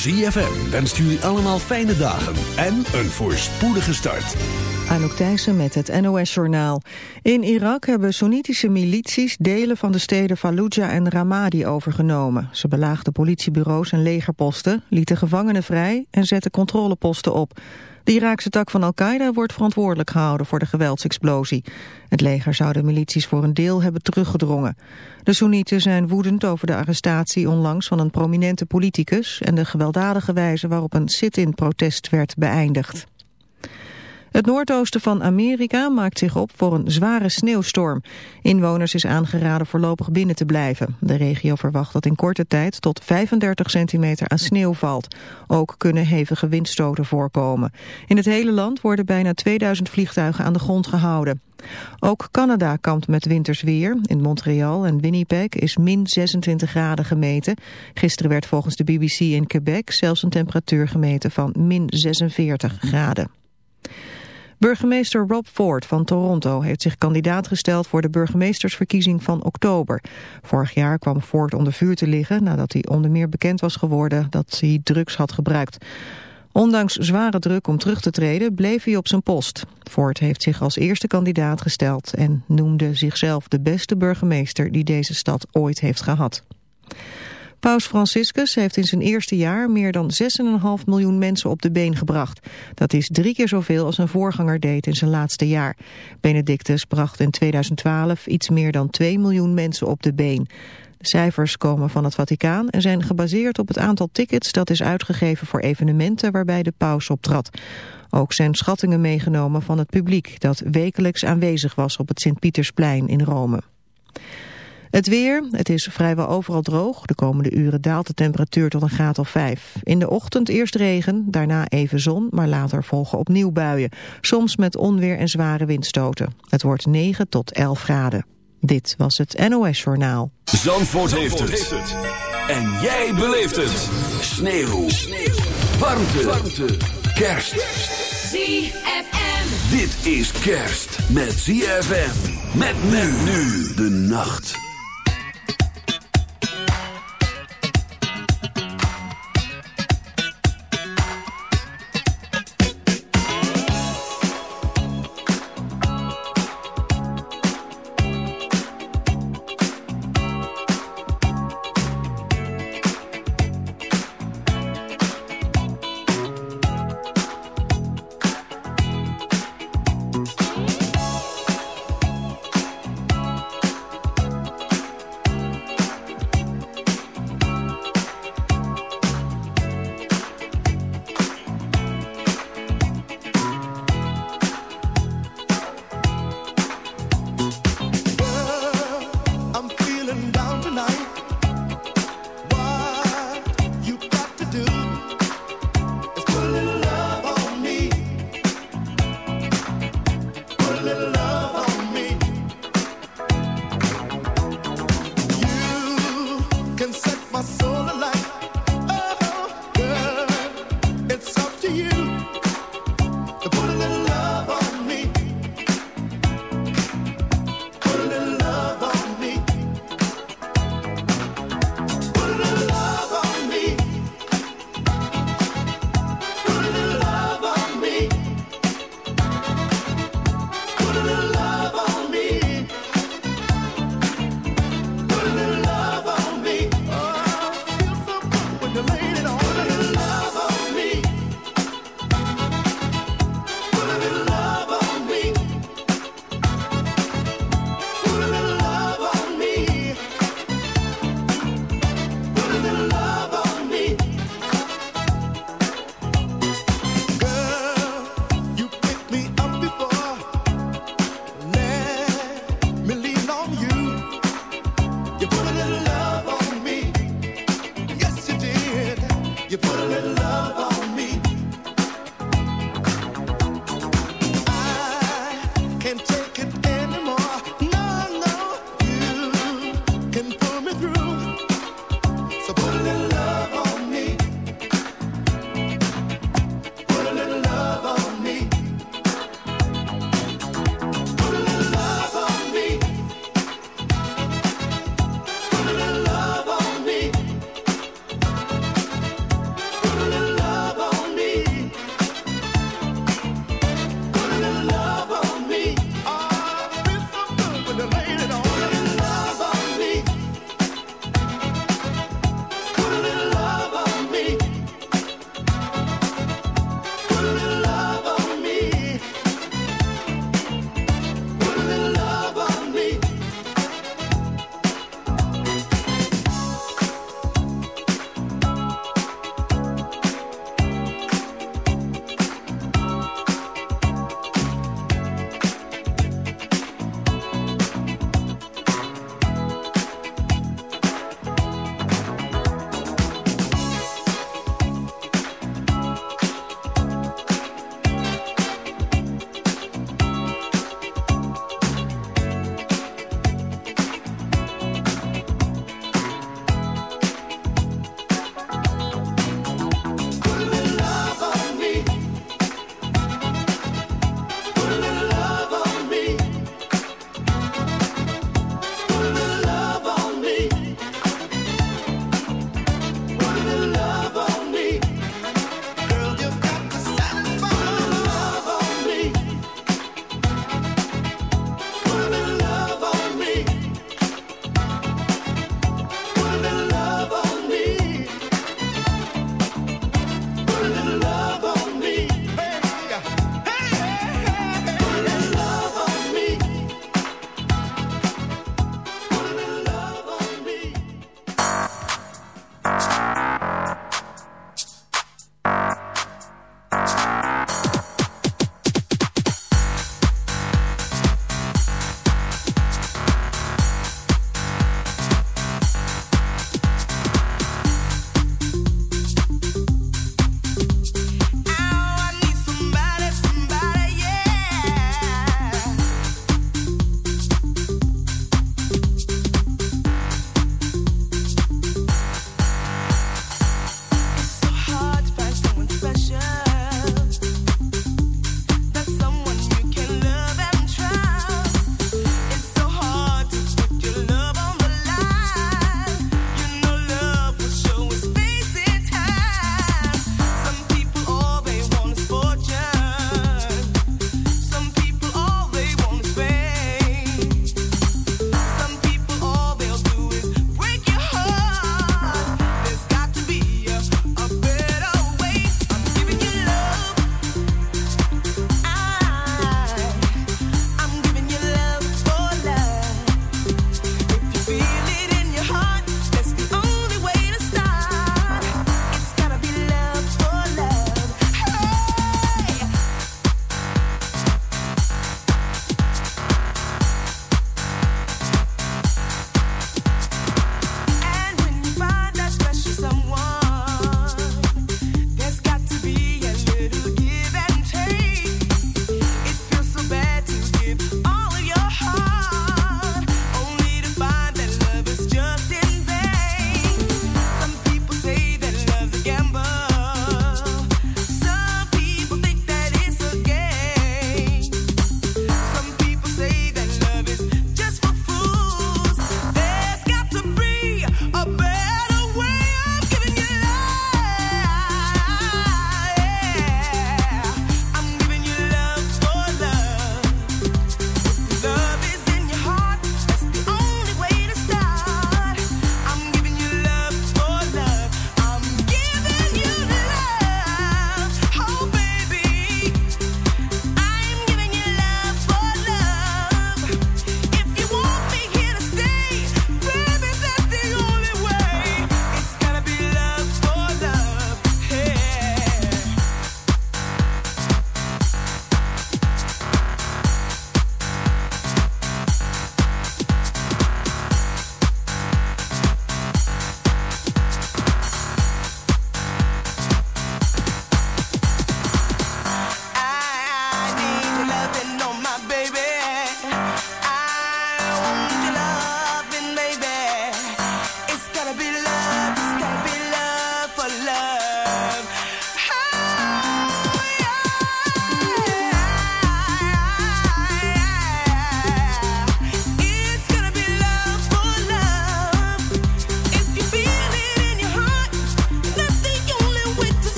ZFM wenst jullie allemaal fijne dagen en een voorspoedige start. Anouk Thijssen met het NOS-journaal. In Irak hebben Soenitische milities delen van de steden Fallujah en Ramadi overgenomen. Ze belaagden politiebureaus en legerposten, lieten gevangenen vrij en zetten controleposten op. De Iraakse tak van Al-Qaeda wordt verantwoordelijk gehouden voor de geweldsexplosie. Het leger zou de milities voor een deel hebben teruggedrongen. De Soenieten zijn woedend over de arrestatie onlangs van een prominente politicus... en de gewelddadige wijze waarop een sit-in protest werd beëindigd. Het noordoosten van Amerika maakt zich op voor een zware sneeuwstorm. Inwoners is aangeraden voorlopig binnen te blijven. De regio verwacht dat in korte tijd tot 35 centimeter aan sneeuw valt. Ook kunnen hevige windstoten voorkomen. In het hele land worden bijna 2000 vliegtuigen aan de grond gehouden. Ook Canada kampt met wintersweer. In Montreal en Winnipeg is min 26 graden gemeten. Gisteren werd volgens de BBC in Quebec zelfs een temperatuur gemeten van min 46 graden. Burgemeester Rob Ford van Toronto heeft zich kandidaat gesteld voor de burgemeestersverkiezing van oktober. Vorig jaar kwam Ford onder vuur te liggen nadat hij onder meer bekend was geworden dat hij drugs had gebruikt. Ondanks zware druk om terug te treden bleef hij op zijn post. Ford heeft zich als eerste kandidaat gesteld en noemde zichzelf de beste burgemeester die deze stad ooit heeft gehad. Paus Franciscus heeft in zijn eerste jaar meer dan 6,5 miljoen mensen op de been gebracht. Dat is drie keer zoveel als een voorganger deed in zijn laatste jaar. Benedictus bracht in 2012 iets meer dan 2 miljoen mensen op de been. De cijfers komen van het Vaticaan en zijn gebaseerd op het aantal tickets dat is uitgegeven voor evenementen waarbij de paus optrad. Ook zijn schattingen meegenomen van het publiek dat wekelijks aanwezig was op het Sint-Pietersplein in Rome. Het weer, het is vrijwel overal droog. De komende uren daalt de temperatuur tot een graad of 5. In de ochtend eerst regen, daarna even zon, maar later volgen opnieuw buien. Soms met onweer en zware windstoten. Het wordt 9 tot 11 graden. Dit was het NOS Journaal. Zandvoort, heeft, het. En jij beleeft het. Sneeuw. Sneeuw. Warmte. Warmte. Kerst. ZFM. Dit is kerst met ZFM. Met men nu de nacht.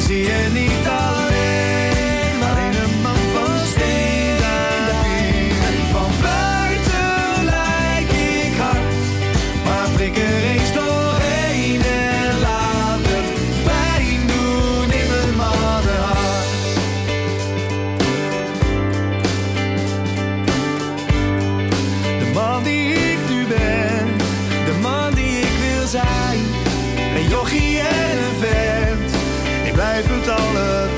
zie je niet blijvend alle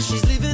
she's leaving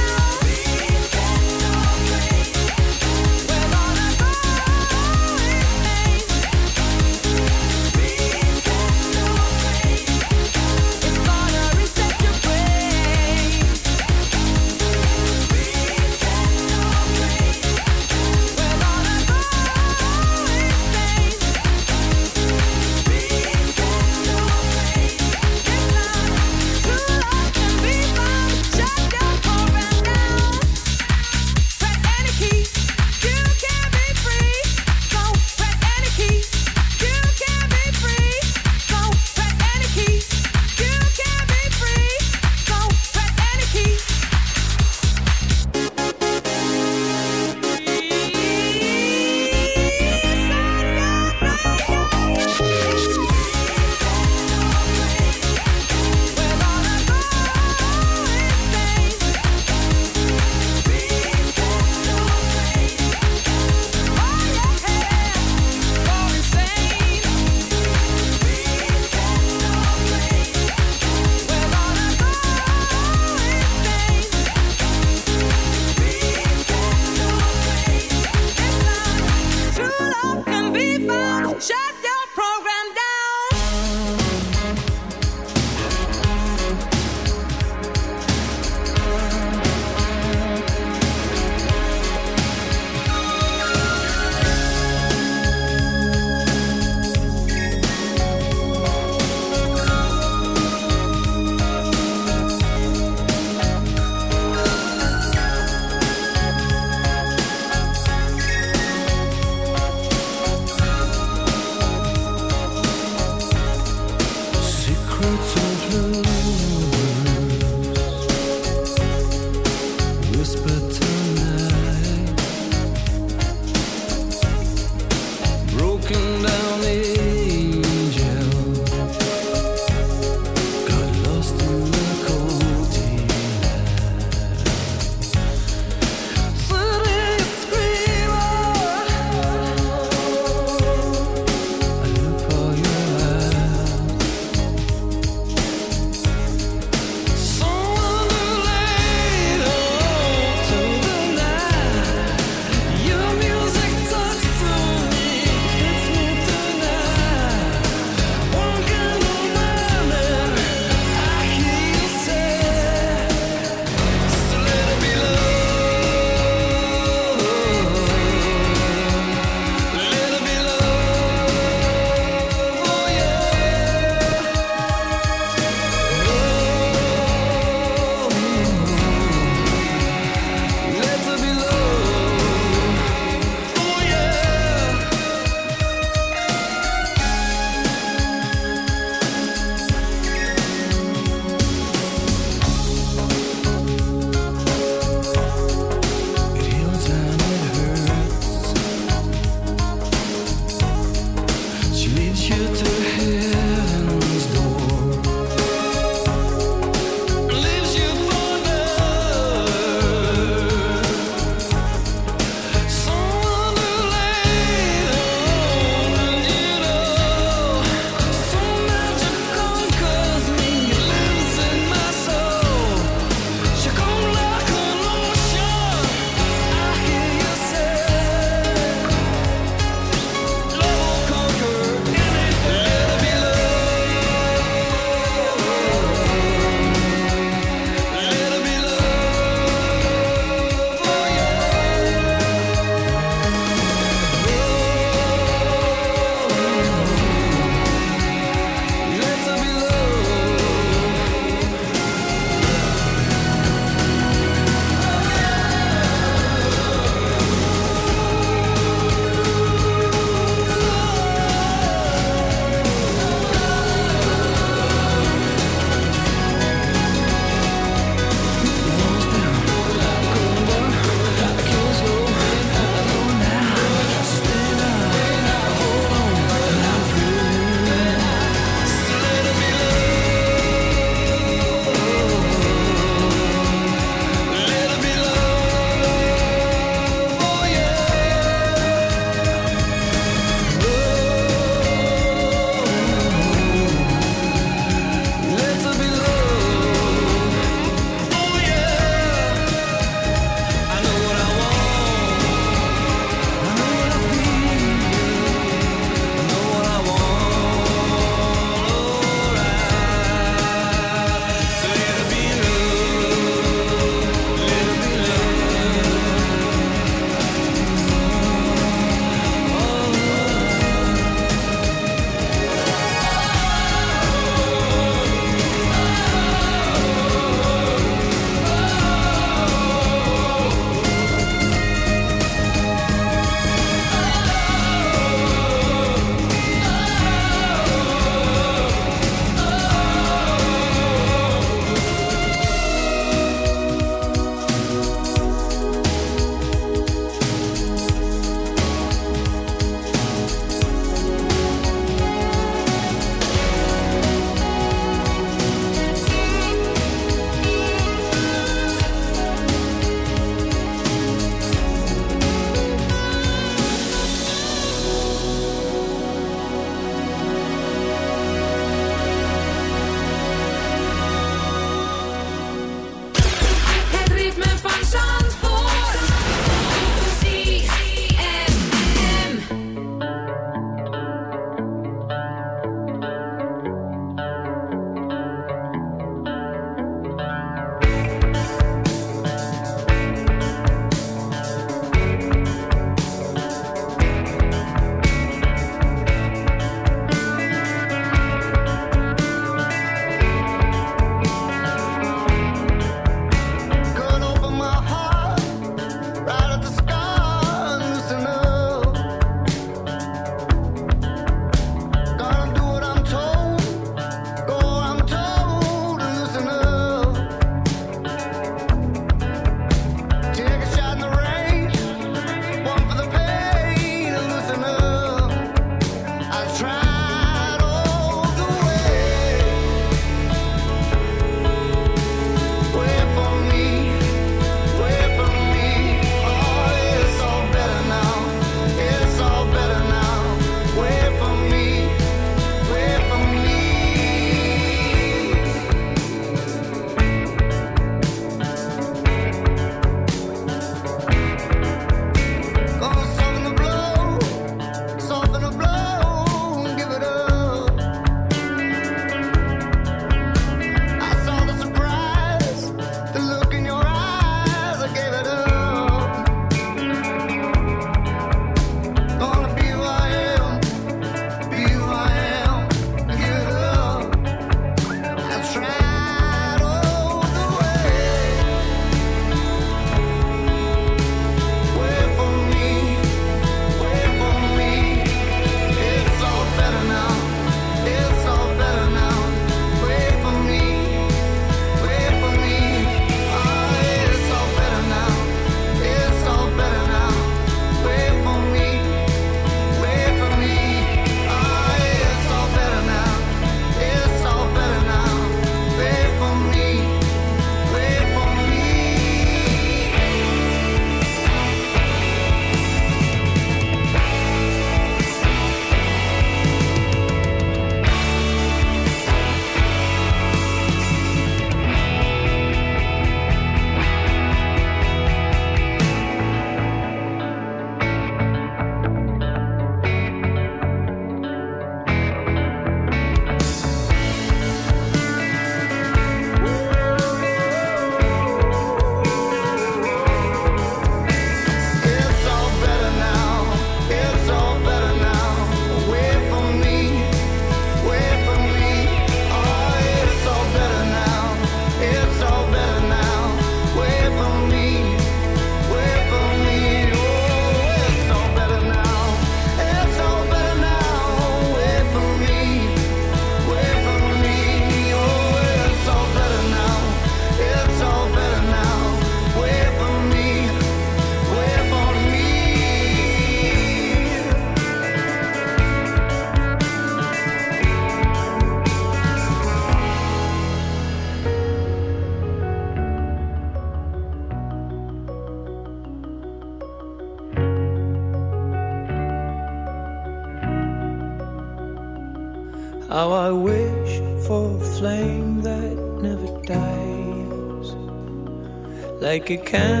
like it can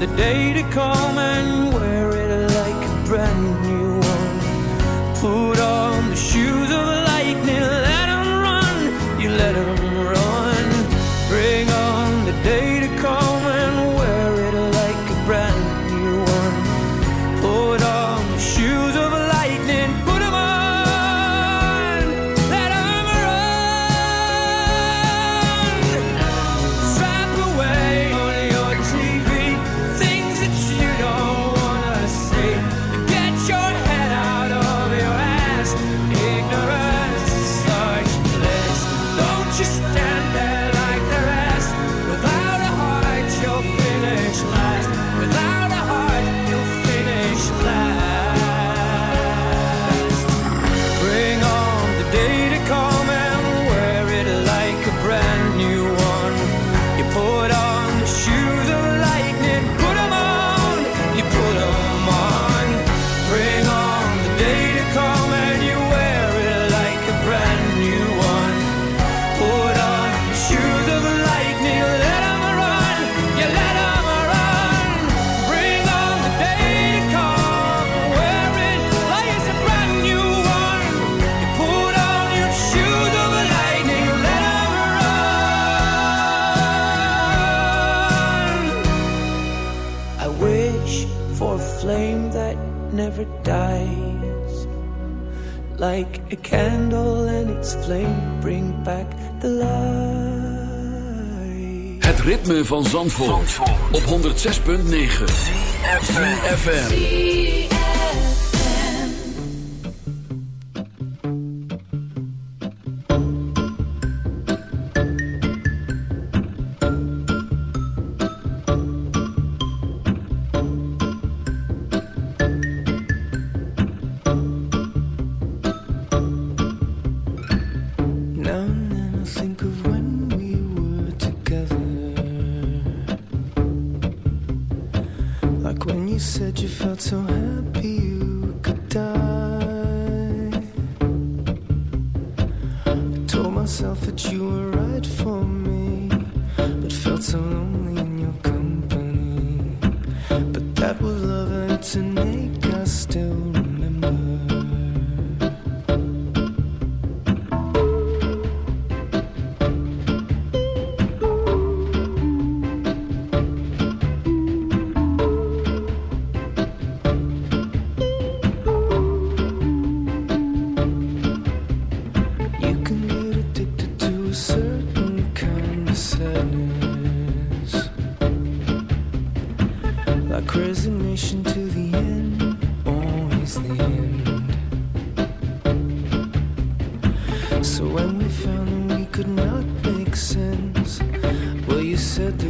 the day to come. never dies Like a candle and its flame bring back the light Het ritme van Zandvoort, Zandvoort. op 106.9 FM. A resignation to the end, always the end. So when we found that we could not make sense, well, you said that.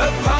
Upon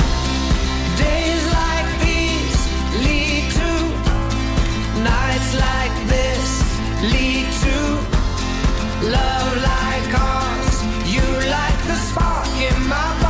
lead to love like ours. You light the spark in my